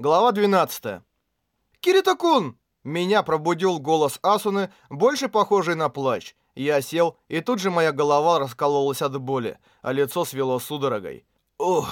Глава 12. «Кирита-кун!» Меня пробудил голос Асуны, больше похожий на плач. Я сел, и тут же моя голова раскололась от боли, а лицо свело судорогой. Ух...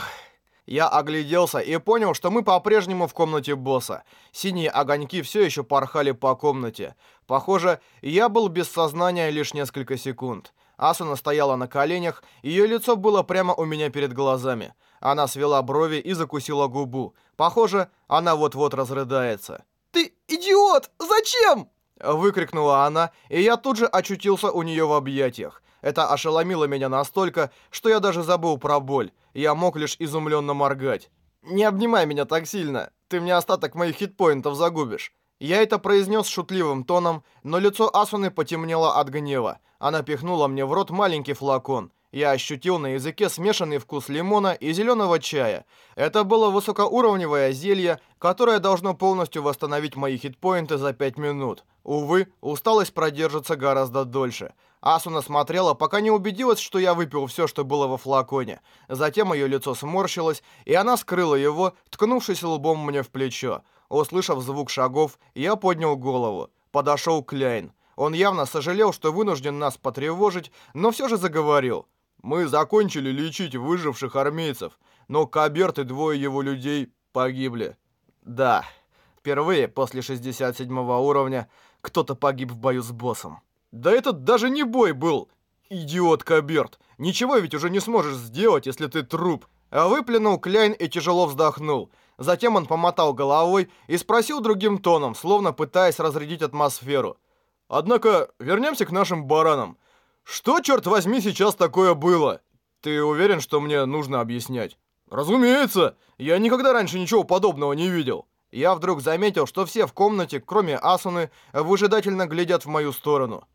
Я огляделся и понял, что мы по-прежнему в комнате босса. Синие огоньки все еще порхали по комнате. Похоже, я был без сознания лишь несколько секунд. Асуна стояла на коленях, ее лицо было прямо у меня перед глазами. Она свела брови и закусила губу. Похоже, она вот-вот разрыдается. «Ты идиот! Зачем?» Выкрикнула она, и я тут же очутился у нее в объятиях. Это ошеломило меня настолько, что я даже забыл про боль. Я мог лишь изумленно моргать. «Не обнимай меня так сильно, ты мне остаток моих хитпоинтов загубишь». Я это произнес шутливым тоном, но лицо Асуны потемнело от гнева. Она пихнула мне в рот маленький флакон. Я ощутил на языке смешанный вкус лимона и зеленого чая. Это было высокоуровневое зелье, которое должно полностью восстановить мои хитпоинты за 5 минут. Увы, усталость продержится гораздо дольше. Асуна смотрела, пока не убедилась, что я выпил все, что было во флаконе. Затем ее лицо сморщилось, и она скрыла его, ткнувшись лбом мне в плечо. Услышав звук шагов, я поднял голову. Подошел Кляйн. Он явно сожалел, что вынужден нас потревожить, но все же заговорил. Мы закончили лечить выживших армейцев, но Каберт и двое его людей погибли. Да, впервые после 67 уровня кто-то погиб в бою с боссом. Да этот даже не бой был, идиот Каберт. Ничего ведь уже не сможешь сделать, если ты труп. А выплюнул Кляйн и тяжело вздохнул. Затем он помотал головой и спросил другим тоном, словно пытаясь разрядить атмосферу. «Однако, вернемся к нашим баранам. Что, черт возьми, сейчас такое было? Ты уверен, что мне нужно объяснять? Разумеется, я никогда раньше ничего подобного не видел. Я вдруг заметил, что все в комнате, кроме Асуны, выжидательно глядят в мою сторону.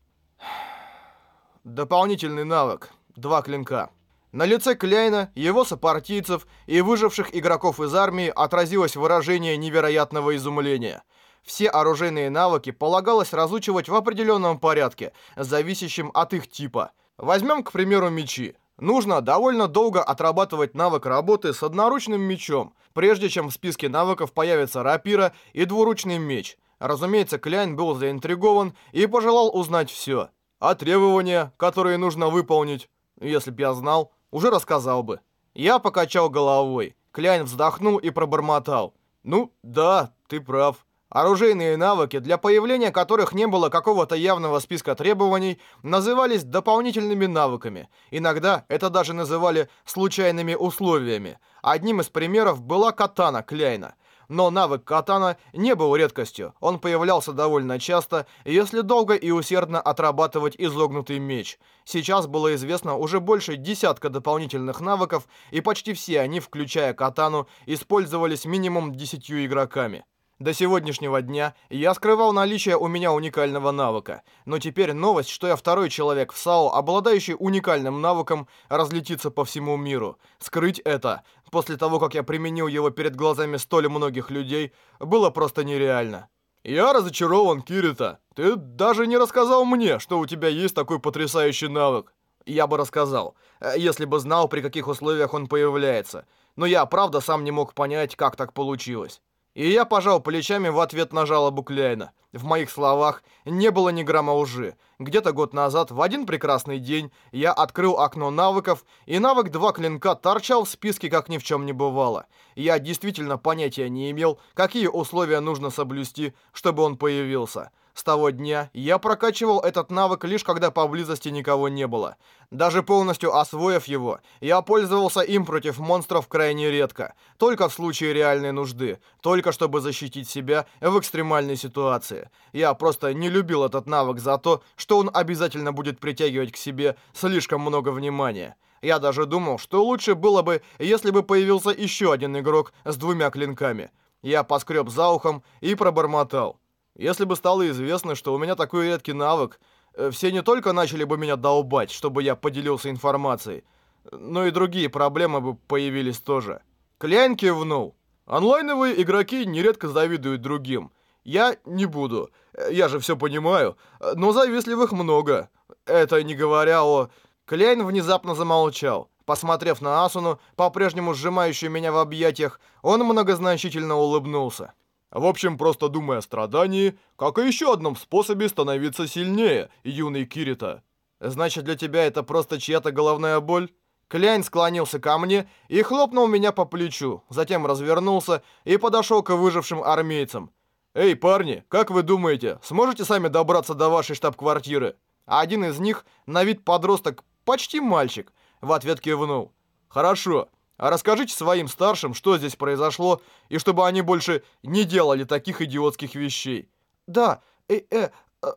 Дополнительный навык. Два клинка. На лице Кляйна, его сопартийцев и выживших игроков из армии отразилось выражение невероятного изумления – все оружейные навыки полагалось разучивать в определенном порядке, зависящем от их типа. Возьмем, к примеру, мечи. Нужно довольно долго отрабатывать навык работы с одноручным мечом, прежде чем в списке навыков появится рапира и двуручный меч. Разумеется, Кляйн был заинтригован и пожелал узнать все. А требования, которые нужно выполнить, если б я знал, уже рассказал бы. Я покачал головой. Кляйн вздохнул и пробормотал. «Ну, да, ты прав». Оружейные навыки, для появления которых не было какого-то явного списка требований, назывались дополнительными навыками. Иногда это даже называли случайными условиями. Одним из примеров была катана Кляйна. Но навык катана не был редкостью. Он появлялся довольно часто, если долго и усердно отрабатывать изогнутый меч. Сейчас было известно уже больше десятка дополнительных навыков, и почти все они, включая катану, использовались минимум десятью игроками. До сегодняшнего дня я скрывал наличие у меня уникального навыка, но теперь новость, что я второй человек в САО, обладающий уникальным навыком, разлетится по всему миру. Скрыть это, после того, как я применил его перед глазами столь многих людей, было просто нереально. «Я разочарован, Кирита. Ты даже не рассказал мне, что у тебя есть такой потрясающий навык». Я бы рассказал, э, если бы знал, при каких условиях он появляется. Но я, правда, сам не мог понять, как так получилось. И я пожал плечами в ответ на жалобу Кляйна. В моих словах не было ни грамма лжи. Где-то год назад, в один прекрасный день, я открыл окно навыков, и навык «Два клинка» торчал в списке, как ни в чем не бывало. Я действительно понятия не имел, какие условия нужно соблюсти, чтобы он появился. С того дня я прокачивал этот навык лишь когда поблизости никого не было. Даже полностью освоив его, я пользовался им против монстров крайне редко, только в случае реальной нужды, только чтобы защитить себя в экстремальной ситуации. Я просто не любил этот навык за то, что он обязательно будет притягивать к себе слишком много внимания. Я даже думал, что лучше было бы, если бы появился еще один игрок с двумя клинками. Я поскреб за ухом и пробормотал. Если бы стало известно, что у меня такой редкий навык, э, все не только начали бы меня долбать, чтобы я поделился информацией, но и другие проблемы бы появились тоже. Кляйн кивнул. Онлайновые игроки нередко завидуют другим. Я не буду, э, я же все понимаю, но завистливых много. Это не говоря о... Кляйн внезапно замолчал. Посмотрев на Асуну, по-прежнему сжимающую меня в объятиях, он многозначительно улыбнулся. В общем, просто думай о страдании, как и еще одном способе становиться сильнее, юный Кирита. Значит, для тебя это просто чья-то головная боль? Кляйн склонился ко мне и хлопнул меня по плечу, затем развернулся и подошел к выжившим армейцам. «Эй, парни, как вы думаете, сможете сами добраться до вашей штаб-квартиры?» Один из них, на вид подросток, почти мальчик, в ответ кивнул. «Хорошо. А расскажите своим старшим, что здесь произошло, и чтобы они больше не делали таких идиотских вещей». «Да, э, э, э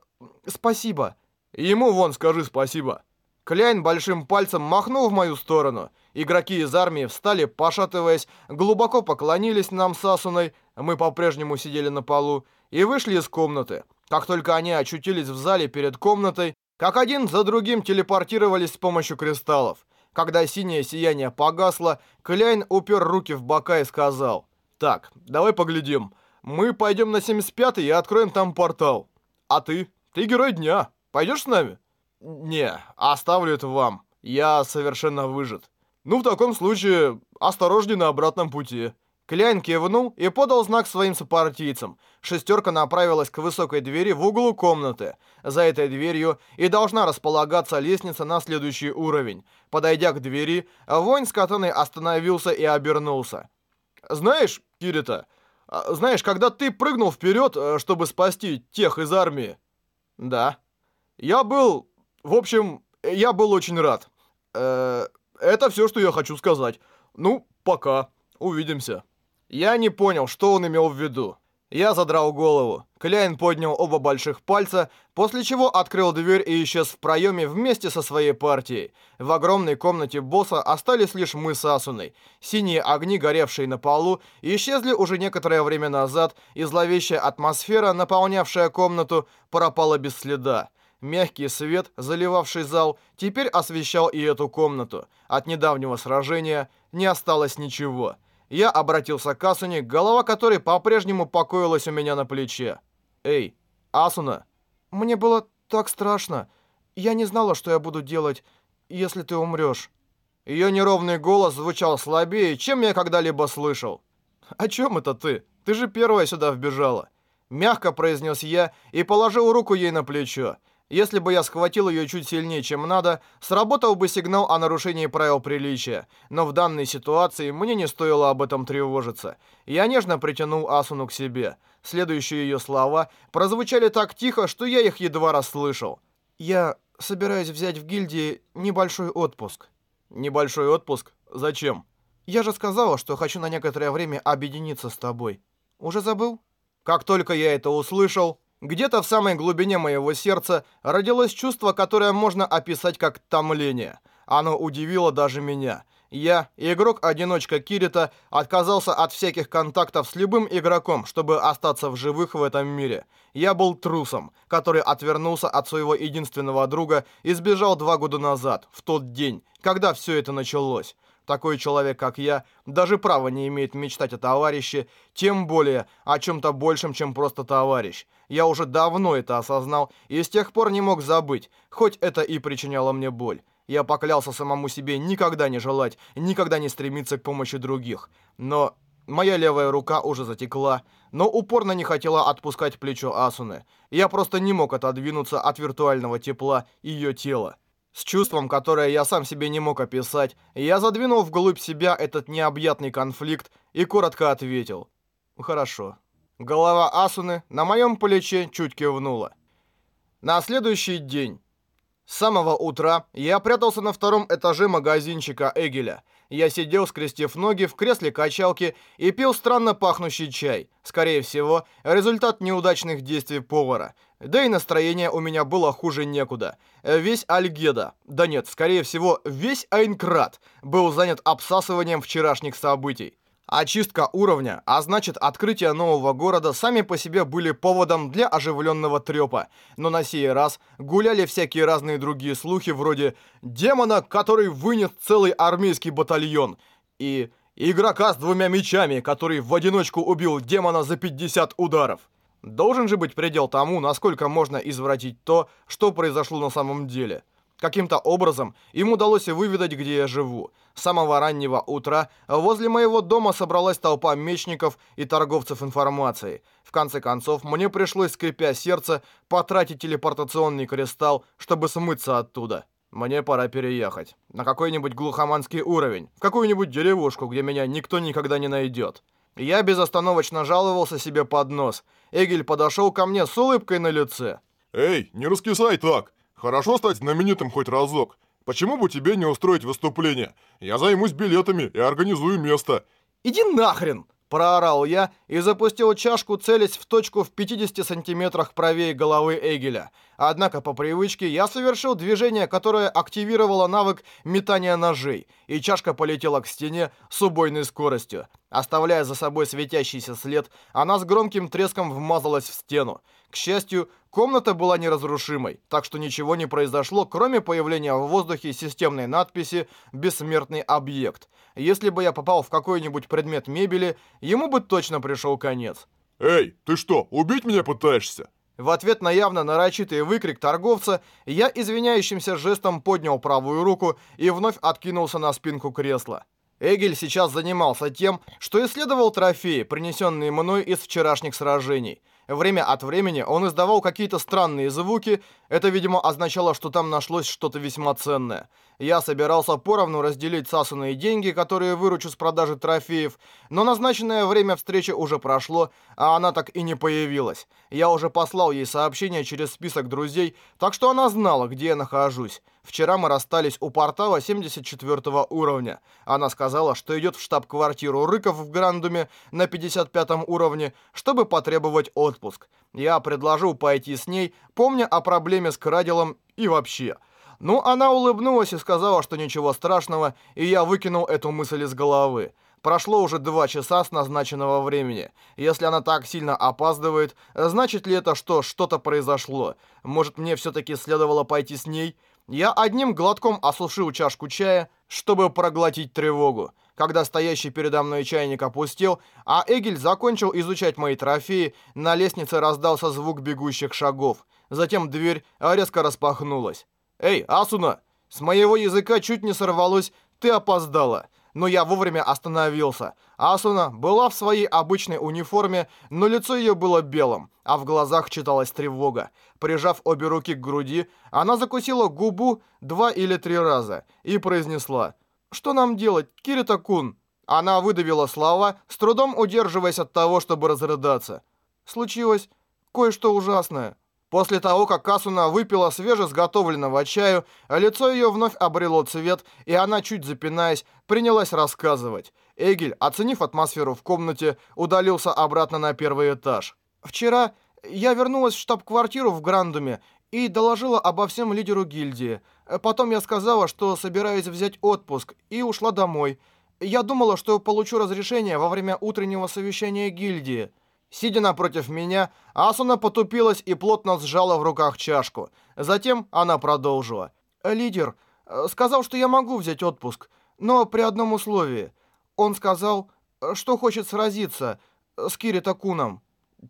спасибо». «Ему вон скажи спасибо». Кляйн большим пальцем махнул в мою сторону. Игроки из армии встали, пошатываясь, глубоко поклонились нам с Асуной, мы по-прежнему сидели на полу, и вышли из комнаты. Как только они очутились в зале перед комнатой, как один за другим телепортировались с помощью кристаллов. Когда синее сияние погасло, Кляйн упер руки в бока и сказал, «Так, давай поглядим. Мы пойдем на 75-й и откроем там портал. А ты? Ты герой дня. Пойдешь с нами?» «Не, оставлю это вам. Я совершенно выжат». «Ну, в таком случае, осторожней на обратном пути». Кляйн кивнул и подал знак своим сопартийцам. Шестерка направилась к высокой двери в углу комнаты. За этой дверью и должна располагаться лестница на следующий уровень. Подойдя к двери, воин с катаной остановился и обернулся. «Знаешь, Кирита, а, знаешь, когда ты прыгнул вперед, э, чтобы спасти тех из армии?» «Да». «Я был... В общем, я был очень рад. Э, это все, что я хочу сказать. Ну, пока. Увидимся». Я не понял, что он имел в виду. Я задрал голову. Кляйн поднял оба больших пальца, после чего открыл дверь и исчез в проеме вместе со своей партией. В огромной комнате босса остались лишь мы с Асуной. Синие огни, горевшие на полу, исчезли уже некоторое время назад, и зловещая атмосфера, наполнявшая комнату, пропала без следа. Мягкий свет, заливавший зал, теперь освещал и эту комнату. От недавнего сражения не осталось ничего. Я обратился к Асуне, голова которой по-прежнему покоилась у меня на плече. «Эй, Асуна!» «Мне было так страшно. Я не знала, что я буду делать, если ты умрешь». Ее неровный голос звучал слабее, чем я когда-либо слышал. «О чем это ты? Ты же первая сюда вбежала». Мягко произнес я и положил руку ей на плечо. Если бы я схватил ее чуть сильнее, чем надо, сработал бы сигнал о нарушении правил приличия. Но в данной ситуации мне не стоило об этом тревожиться. Я нежно притянул Асуну к себе. Следующие ее слова прозвучали так тихо, что я их едва расслышал. «Я собираюсь взять в гильдии небольшой отпуск». «Небольшой отпуск? Зачем?» «Я же сказала, что хочу на некоторое время объединиться с тобой. Уже забыл?» Как только я это услышал, где-то в самой глубине моего сердца родилось чувство, которое можно описать как томление. Оно удивило даже меня. Я, игрок-одиночка Кирита, отказался от всяких контактов с любым игроком, чтобы остаться в живых в этом мире. Я был трусом, который отвернулся от своего единственного друга и сбежал два года назад, в тот день, когда все это началось. Такой человек, как я, даже права не имеет мечтать о товарище, тем более о чем-то большем, чем просто товарищ. Я уже давно это осознал и с тех пор не мог забыть, хоть это и причиняло мне боль. Я поклялся самому себе никогда не желать, никогда не стремиться к помощи других. Но моя левая рука уже затекла, но упорно не хотела отпускать плечо Асуны. Я просто не мог отодвинуться от виртуального тепла ее тела. С чувством, которое я сам себе не мог описать, я задвинул вглубь себя этот необъятный конфликт и коротко ответил. «Хорошо». Голова Асуны на моем плече чуть кивнула. На следующий день. С самого утра я прятался на втором этаже магазинчика Эгеля. Я сидел, скрестив ноги в кресле качалки и пил странно пахнущий чай. Скорее всего, результат неудачных действий повара. Да и настроение у меня было хуже некуда. Весь Альгеда, да нет, скорее всего, весь Айнкрат был занят обсасыванием вчерашних событий. Очистка уровня, а значит открытие нового города сами по себе были поводом для оживленного трепа. Но на сей раз гуляли всякие разные другие слухи вроде «демона, который вынес целый армейский батальон» и «игрока с двумя мечами, который в одиночку убил демона за 50 ударов». Должен же быть предел тому, насколько можно извратить то, что произошло на самом деле. Каким-то образом им удалось выведать, где я живу. С самого раннего утра возле моего дома собралась толпа мечников и торговцев информацией. В конце концов, мне пришлось, скрипя сердце, потратить телепортационный кристалл, чтобы смыться оттуда. Мне пора переехать. На какой-нибудь глухоманский уровень. В какую-нибудь деревушку, где меня никто никогда не найдет. Я безостановочно жаловался себе под нос. Эгель подошел ко мне с улыбкой на лице. «Эй, не раскисай так! Хорошо стать знаменитым хоть разок. Почему бы тебе не устроить выступление? Я займусь билетами и организую место». «Иди нахрен!» Проорал я и запустил чашку, целясь в точку в 50 сантиметрах правее головы Эгеля. Однако по привычке я совершил движение, которое активировало навык метания ножей, и чашка полетела к стене с убойной скоростью. Оставляя за собой светящийся след, она с громким треском вмазалась в стену. К счастью, комната была неразрушимой, так что ничего не произошло, кроме появления в воздухе системной надписи «Бессмертный объект». Если бы я попал в какой-нибудь предмет мебели, ему бы точно пришел конец. «Эй, ты что, убить меня пытаешься?» В ответ на явно нарочитый выкрик торговца, я извиняющимся жестом поднял правую руку и вновь откинулся на спинку кресла. Эгель сейчас занимался тем, что исследовал трофеи, принесенные мной из вчерашних сражений. Время от времени он издавал какие-то странные звуки, это, видимо, означало, что там нашлось что-то весьма ценное. Я собирался поровну разделить сасанные деньги, которые выручу с продажи трофеев, но назначенное время встречи уже прошло, а она так и не появилась. Я уже послал ей сообщение через список друзей, так что она знала, где я нахожусь. Вчера мы расстались у портала 74 уровня. Она сказала, что идет в штаб-квартиру Рыков в Грандуме на 55 уровне, чтобы потребовать отпуск. Я предложил пойти с ней, помня о проблеме с Крадилом и вообще. Ну, она улыбнулась и сказала, что ничего страшного, и я выкинул эту мысль из головы. Прошло уже два часа с назначенного времени. Если она так сильно опаздывает, значит ли это, что что-то произошло? Может, мне все-таки следовало пойти с ней? Я одним глотком осушил чашку чая, чтобы проглотить тревогу. Когда стоящий передо мной чайник опустел, а Эгель закончил изучать мои трофеи, на лестнице раздался звук бегущих шагов. Затем дверь резко распахнулась. «Эй, Асуна!» С моего языка чуть не сорвалось «ты опоздала» но я вовремя остановился. Асуна была в своей обычной униформе, но лицо ее было белым, а в глазах читалась тревога. Прижав обе руки к груди, она закусила губу два или три раза и произнесла «Что нам делать, Кирита-кун?» Она выдавила слова, с трудом удерживаясь от того, чтобы разрыдаться. «Случилось кое-что ужасное». После того, как Касуна выпила свежесготовленного чаю, лицо ее вновь обрело цвет, и она, чуть запинаясь, принялась рассказывать. Эгель, оценив атмосферу в комнате, удалился обратно на первый этаж. «Вчера я вернулась в штаб-квартиру в Грандуме и доложила обо всем лидеру гильдии. Потом я сказала, что собираюсь взять отпуск, и ушла домой. Я думала, что получу разрешение во время утреннего совещания гильдии». Сидя напротив меня, Асуна потупилась и плотно сжала в руках чашку. Затем она продолжила. «Лидер э, сказал, что я могу взять отпуск, но при одном условии. Он сказал, что хочет сразиться с Кирита Куном».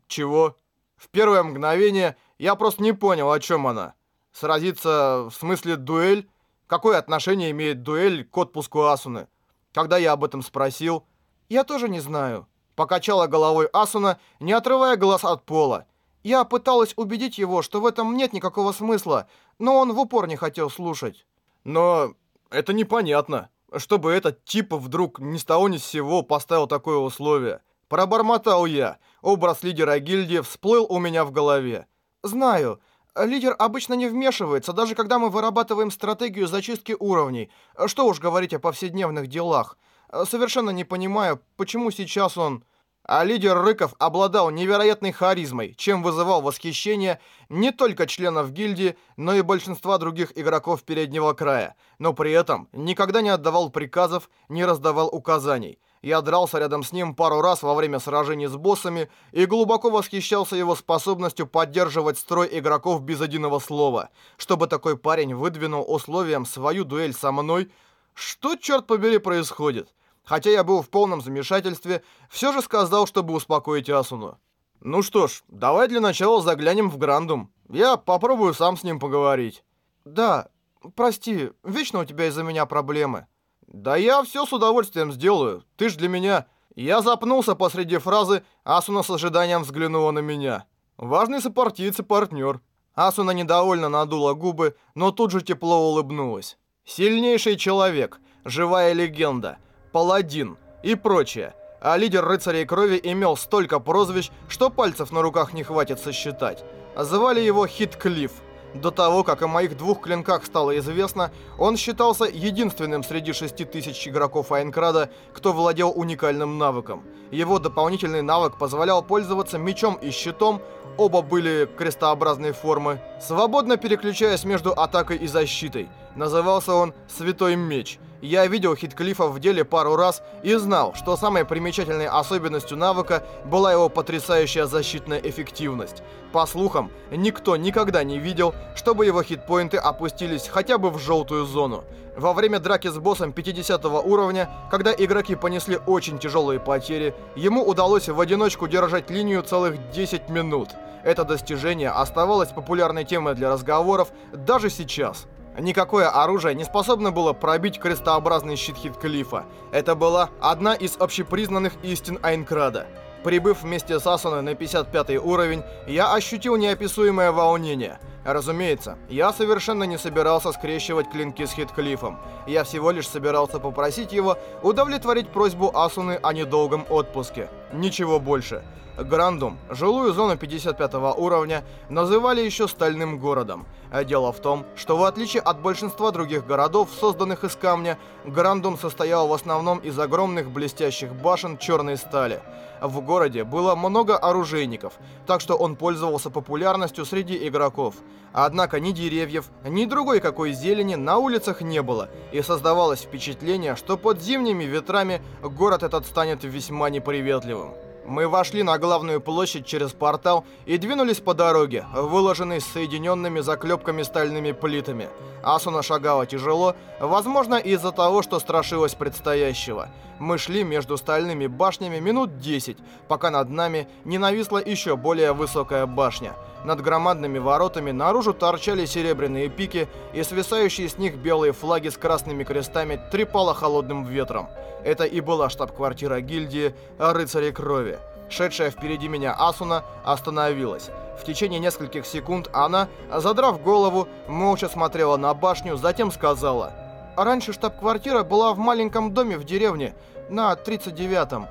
«Чего?» В первое мгновение я просто не понял, о чем она. Сразиться в смысле дуэль? Какое отношение имеет дуэль к отпуску Асуны? Когда я об этом спросил, я тоже не знаю. Покачала головой Асуна, не отрывая глаз от пола. Я пыталась убедить его, что в этом нет никакого смысла, но он в упор не хотел слушать. Но это непонятно. Чтобы этот тип вдруг ни с того ни с сего поставил такое условие. Пробормотал я. Образ лидера гильдии всплыл у меня в голове. Знаю. Лидер обычно не вмешивается, даже когда мы вырабатываем стратегию зачистки уровней. Что уж говорить о повседневных делах. Совершенно не понимаю, почему сейчас он... А лидер Рыков обладал невероятной харизмой, чем вызывал восхищение не только членов гильдии, но и большинства других игроков переднего края, но при этом никогда не отдавал приказов, не раздавал указаний. Я дрался рядом с ним пару раз во время сражений с боссами и глубоко восхищался его способностью поддерживать строй игроков без единого слова. Чтобы такой парень выдвинул условием свою дуэль со мной, что, черт побери, происходит? Хотя я был в полном замешательстве, все же сказал, чтобы успокоить Асуну. «Ну что ж, давай для начала заглянем в Грандум. Я попробую сам с ним поговорить». «Да, Прости, вечно у тебя из-за меня проблемы. Да я все с удовольствием сделаю. Ты ж для меня... Я запнулся посреди фразы, Асуна с ожиданием взглянула на меня. Важный сопартиец и партнер. Асуна недовольно надула губы, но тут же тепло улыбнулась. Сильнейший человек, живая легенда, паладин и прочее. А лидер рыцарей крови имел столько прозвищ, что пальцев на руках не хватит сосчитать. Звали его Хитклифф. До того, как о моих двух клинках стало известно, он считался единственным среди шести тысяч игроков Айнкрада, кто владел уникальным навыком. Его дополнительный навык позволял пользоваться мечом и щитом, оба были крестообразной формы, свободно переключаясь между атакой и защитой. Назывался он «Святой меч», я видел Хитклифа в деле пару раз и знал, что самой примечательной особенностью навыка была его потрясающая защитная эффективность. По слухам, никто никогда не видел, чтобы его хитпоинты опустились хотя бы в желтую зону. Во время драки с боссом 50 уровня, когда игроки понесли очень тяжелые потери, ему удалось в одиночку держать линию целых 10 минут. Это достижение оставалось популярной темой для разговоров даже сейчас. Никакое оружие не способно было пробить крестообразный щит Хитклифа. Это была одна из общепризнанных истин Айнкрада. Прибыв вместе с Асуной на 55 уровень, я ощутил неописуемое волнение. Разумеется, я совершенно не собирался скрещивать клинки с Хитклифом. Я всего лишь собирался попросить его удовлетворить просьбу Асуны о недолгом отпуске. Ничего больше. Грандум, жилую зону 55 уровня, называли еще Стальным городом. Дело в том, что в отличие от большинства других городов, созданных из камня, Грандум состоял в основном из огромных блестящих башен черной стали. В городе было много оружейников, так что он пользовался популярностью среди игроков. Однако ни деревьев, ни другой какой зелени на улицах не было, и создавалось впечатление, что под зимними ветрами город этот станет весьма неприветливым. Мы вошли на главную площадь через портал и двинулись по дороге, выложенной соединенными заклепками стальными плитами. Асуна шагала тяжело, возможно из-за того, что страшилась предстоящего. Мы шли между стальными башнями минут 10, пока над нами не нависла еще более высокая башня. Над громадными воротами наружу торчали серебряные пики, и свисающие с них белые флаги с красными крестами трепало холодным ветром. Это и была штаб-квартира гильдии «Рыцари крови». Шедшая впереди меня Асуна остановилась. В течение нескольких секунд она, задрав голову, молча смотрела на башню, затем сказала «Раньше штаб-квартира была в маленьком доме в деревне, на 39-м.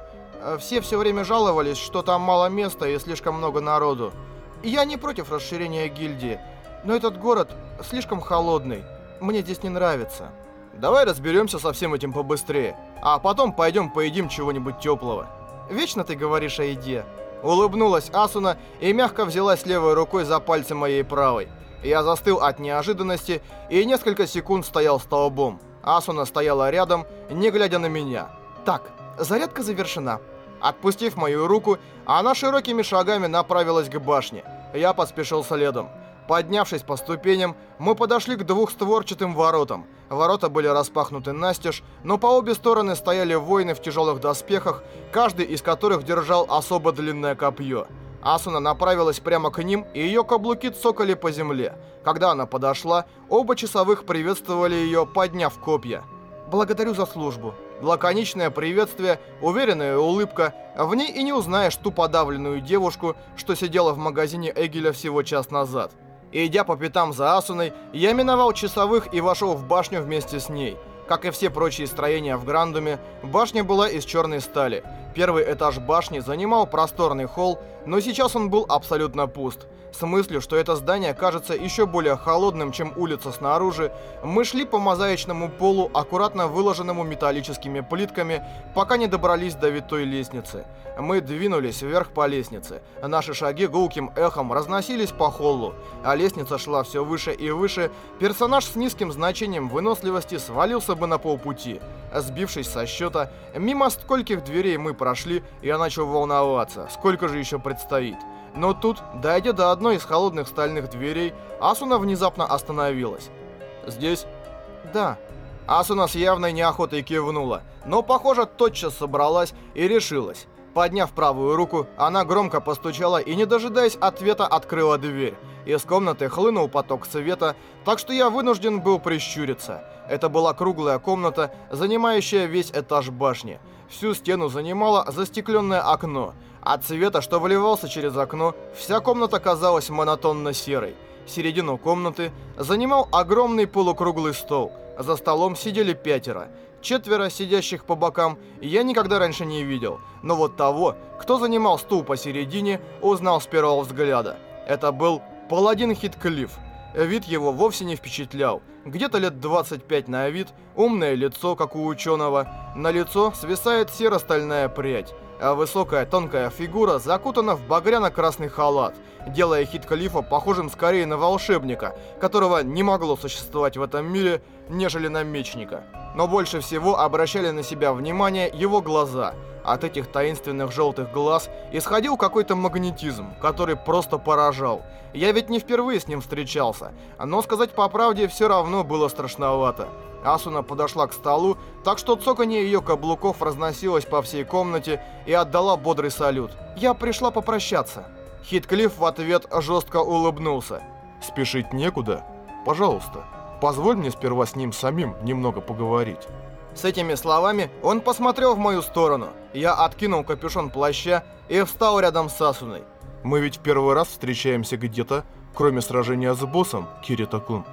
Все все время жаловались, что там мало места и слишком много народу. Я не против расширения гильдии, но этот город слишком холодный. Мне здесь не нравится. Давай разберемся со всем этим побыстрее, а потом пойдем поедим чего-нибудь теплого. Вечно ты говоришь о еде. Улыбнулась Асуна и мягко взялась левой рукой за пальцы моей правой. Я застыл от неожиданности и несколько секунд стоял столбом. Асуна стояла рядом, не глядя на меня. Так, зарядка завершена. Отпустив мою руку, она широкими шагами направилась к башне. Я поспешил следом. Поднявшись по ступеням, мы подошли к двухстворчатым воротам. Ворота были распахнуты настежь, но по обе стороны стояли воины в тяжелых доспехах, каждый из которых держал особо длинное копье. Асуна направилась прямо к ним, и ее каблуки цокали по земле. Когда она подошла, оба часовых приветствовали ее, подняв копья. «Благодарю за службу». Лаконичное приветствие, уверенная улыбка. В ней и не узнаешь ту подавленную девушку, что сидела в магазине Эгеля всего час назад. Идя по пятам за Асуной, я миновал часовых и вошел в башню вместе с ней. Как и все прочие строения в Грандуме, башня была из черной стали. Первый этаж башни занимал просторный холл, но сейчас он был абсолютно пуст. С мыслью, что это здание кажется еще более холодным, чем улица снаружи, мы шли по мозаичному полу, аккуратно выложенному металлическими плитками, пока не добрались до витой лестницы. Мы двинулись вверх по лестнице. Наши шаги гулким эхом разносились по холлу, а лестница шла все выше и выше. Персонаж с низким значением выносливости свалился бы на полпути. Сбившись со счета, мимо скольких дверей мы прошли, я начал волноваться, сколько же еще предстоит. Но тут, дойдя до одной из холодных стальных дверей, Асуна внезапно остановилась. «Здесь?» «Да». Асуна с явной неохотой кивнула, но, похоже, тотчас собралась и решилась. Подняв правую руку, она громко постучала и, не дожидаясь ответа, открыла дверь. Из комнаты хлынул поток света, так что я вынужден был прищуриться. Это была круглая комната, занимающая весь этаж башни. Всю стену занимало застекленное окно. От света, что выливался через окно, вся комната казалась монотонно серой. Середину комнаты занимал огромный полукруглый стол. За столом сидели пятеро. Четверо сидящих по бокам я никогда раньше не видел. Но вот того, кто занимал стул посередине, узнал с первого взгляда. Это был паладин Хитклифф. Вид его вовсе не впечатлял. Где-то лет 25 на вид, умное лицо, как у ученого. На лицо свисает серо-стальная прядь а высокая тонкая фигура закутана в багряно-красный халат, делая Хит Калифа похожим скорее на волшебника, которого не могло существовать в этом мире, нежели на мечника. Но больше всего обращали на себя внимание его глаза. От этих таинственных желтых глаз исходил какой-то магнетизм, который просто поражал. Я ведь не впервые с ним встречался, но сказать по правде все равно было страшновато. Асуна подошла к столу, так что цоканье ее каблуков разносилось по всей комнате и отдала бодрый салют. «Я пришла попрощаться». Хитклифф в ответ жестко улыбнулся. «Спешить некуда. Пожалуйста, позволь мне сперва с ним самим немного поговорить». С этими словами он посмотрел в мою сторону. Я откинул капюшон плаща и встал рядом с Асуной. «Мы ведь в первый раз встречаемся где-то, кроме сражения с боссом, Кирита-кун».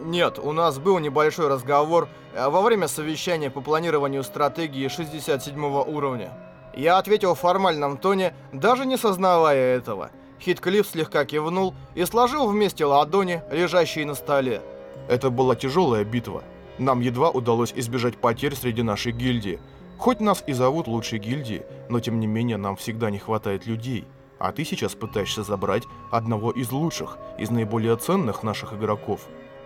Нет, у нас был небольшой разговор э, во время совещания по планированию стратегии 67 уровня. Я ответил в формальном тоне, даже не сознавая этого. Хитклифф слегка кивнул и сложил вместе ладони, лежащие на столе. Это была тяжелая битва. Нам едва удалось избежать потерь среди нашей гильдии. Хоть нас и зовут лучшей гильдии, но тем не менее нам всегда не хватает людей. А ты сейчас пытаешься забрать одного из лучших, из наиболее ценных наших игроков.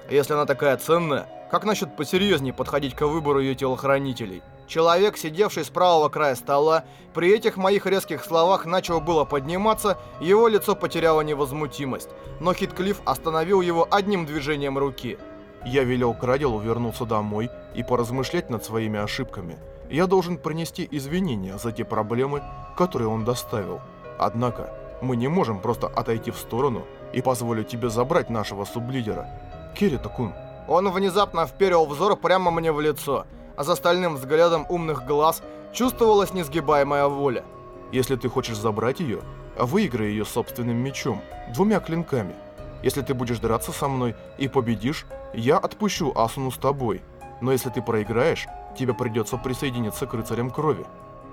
Если она такая ценная, как насчет посерьезнее подходить к выбору ее телохранителей? Человек, сидевший с правого края стола, при этих моих резких словах начал было подниматься, его лицо потеряло невозмутимость. Но Хитклифф остановил его одним движением руки. Я велел Крадилу вернуться домой и поразмышлять над своими ошибками. Я должен принести извинения за те проблемы, которые он доставил. Однако, мы не можем просто отойти в сторону и позволить тебе забрать нашего сублидера. Кирита-кун. Он внезапно вперил взор прямо мне в лицо, а за стальным взглядом умных глаз чувствовалась несгибаемая воля. Если ты хочешь забрать ее, выиграй ее собственным мечом, двумя клинками. Если ты будешь драться со мной и победишь, я отпущу Асуну с тобой. Но если ты проиграешь, тебе придется присоединиться к рыцарям крови.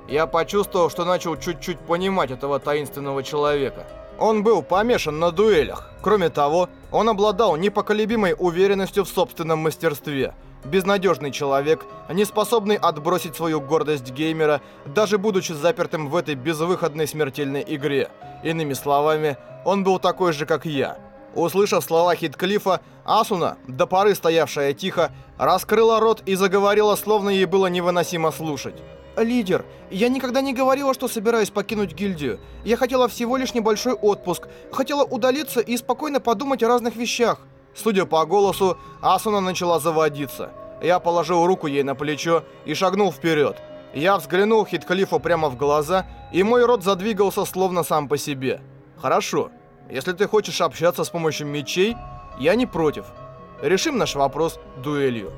Я почувствовал, что начал чуть-чуть понимать этого таинственного человека. Он был помешан на дуэлях. Кроме того, он обладал непоколебимой уверенностью в собственном мастерстве. Безнадежный человек, не способный отбросить свою гордость геймера, даже будучи запертым в этой безвыходной смертельной игре. Иными словами, он был такой же, как я. Услышав слова Хитклифа, Асуна, до поры стоявшая тихо, раскрыла рот и заговорила, словно ей было невыносимо слушать. «Лидер, я никогда не говорила, что собираюсь покинуть гильдию. Я хотела всего лишь небольшой отпуск. Хотела удалиться и спокойно подумать о разных вещах». Судя по голосу, Асуна начала заводиться. Я положил руку ей на плечо и шагнул вперед. Я взглянул Хитклифу прямо в глаза, и мой рот задвигался словно сам по себе. «Хорошо. Если ты хочешь общаться с помощью мечей, я не против. Решим наш вопрос дуэлью».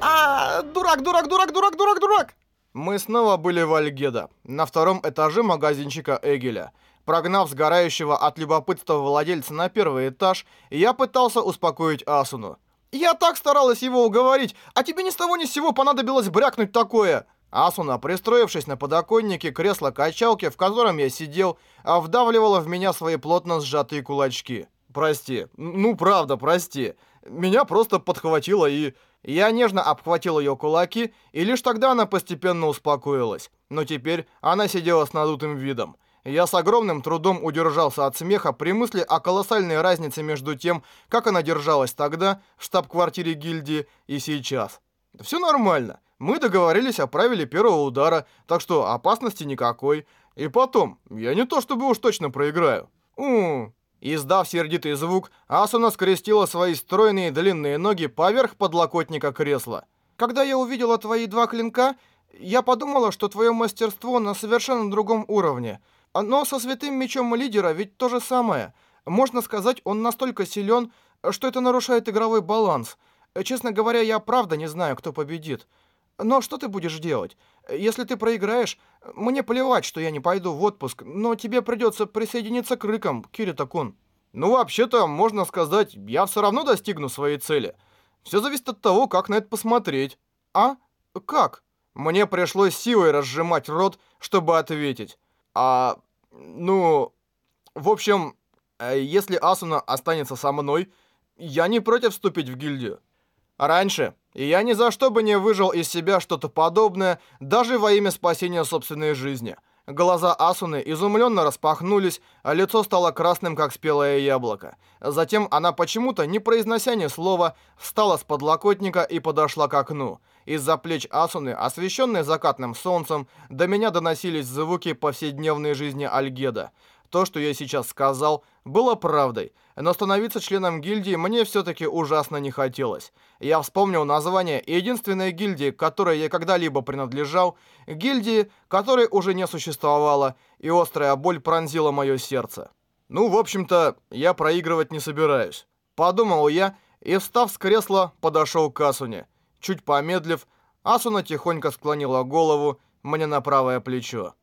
«А, дурак, дурак, дурак, дурак, дурак, дурак!» Мы снова были в Альгеда, на втором этаже магазинчика Эгеля. Прогнав сгорающего от любопытства владельца на первый этаж, я пытался успокоить Асуну. «Я так старалась его уговорить, а тебе ни с того ни с сего понадобилось брякнуть такое!» Асуна, пристроившись на подоконнике кресла-качалки, в котором я сидел, вдавливала в меня свои плотно сжатые кулачки. «Прости. Ну, правда, прости. Меня просто подхватило и...» Я нежно обхватил ее кулаки, и лишь тогда она постепенно успокоилась. Но теперь она сидела с надутым видом. Я с огромным трудом удержался от смеха при мысли о колоссальной разнице между тем, как она держалась тогда, в штаб-квартире гильдии, и сейчас. Все нормально. Мы договорились о правиле первого удара, так что опасности никакой. И потом, я не то чтобы уж точно проиграю. У, Издав сердитый звук, Асуна скрестила свои стройные длинные ноги поверх подлокотника кресла. «Когда я увидела твои два клинка, Я подумала, что твое мастерство на совершенно другом уровне. Но со святым мечом лидера ведь то же самое. Можно сказать, он настолько силен, что это нарушает игровой баланс. Честно говоря, я правда не знаю, кто победит. Но что ты будешь делать? Если ты проиграешь, мне плевать, что я не пойду в отпуск, но тебе придется присоединиться к рыкам, Кирита-кун. Ну, вообще-то, можно сказать, я все равно достигну своей цели. Все зависит от того, как на это посмотреть. А? Как? Мне пришлось силой разжимать рот, чтобы ответить. А, ну, в общем, э, если Асуна останется со мной, я не против вступить в гильдию. Раньше я ни за что бы не выжил из себя что-то подобное, даже во имя спасения собственной жизни. Глаза Асуны изумленно распахнулись, а лицо стало красным, как спелое яблоко. Затем она почему-то, не произнося ни слова, встала с подлокотника и подошла к окну. Из-за плеч Асуны, освещенной закатным солнцем, до меня доносились звуки повседневной жизни Альгеда. То, что я сейчас сказал, было правдой, но становиться членом гильдии мне все-таки ужасно не хотелось. Я вспомнил название единственной гильдии, которой я когда-либо принадлежал, гильдии, которой уже не существовало, и острая боль пронзила мое сердце. Ну, в общем-то, я проигрывать не собираюсь. Подумал я и, встав с кресла, подошел к Асуне. Чуть помедлив, Асуна тихонько склонила голову мне на правое плечо.